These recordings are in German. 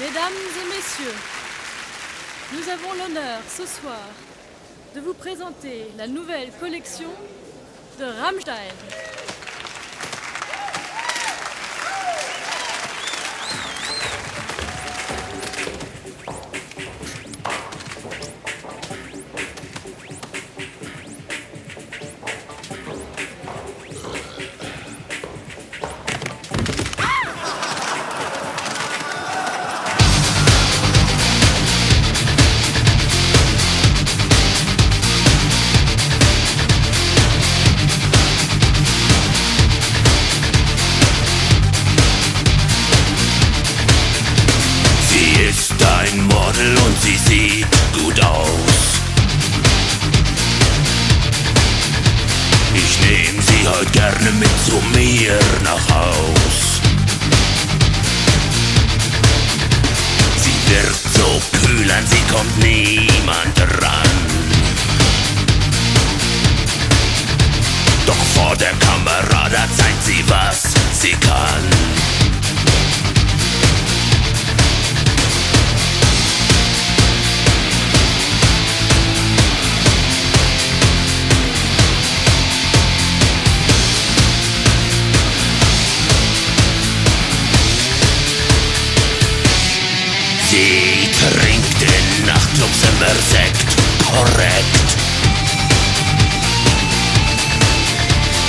Mesdames et messieurs, nous avons l'honneur ce soir de vous présenter la nouvelle collection de Rammstein. Gerne mit zu mir nach Haus. Sie wirkt so kühl, an sie kommt niemand ran. Doch vor der Kamera, da zeigt sie, was sie kann. Nachtclubs immer Sekt, korrekt.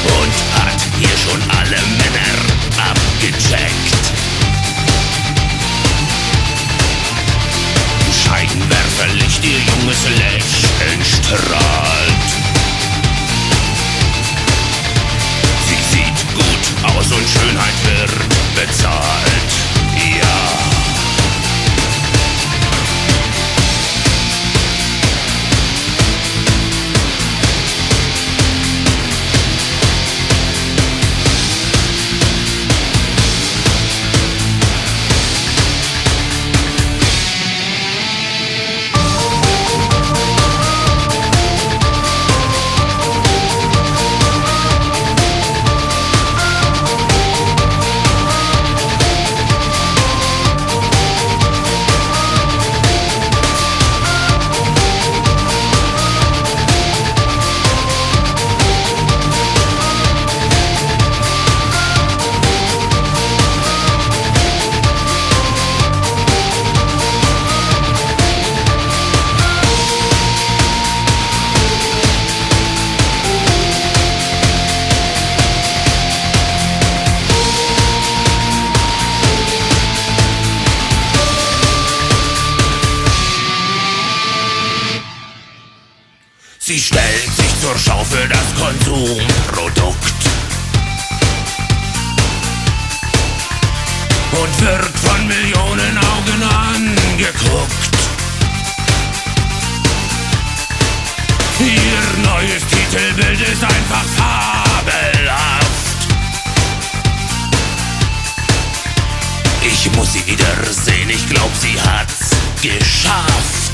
Und hat hier schon alle Männer abgecheckt. Scheinwerferlicht, ihr junges Lächeln strahlt. Sie stellt sich zur Schau für das Konsumprodukt und wird von Millionen Augen angeguckt. Ihr neues Titelbild ist einfach fabelhaft. Ich muss sie wiedersehen, ich glaub, sie hat's geschafft.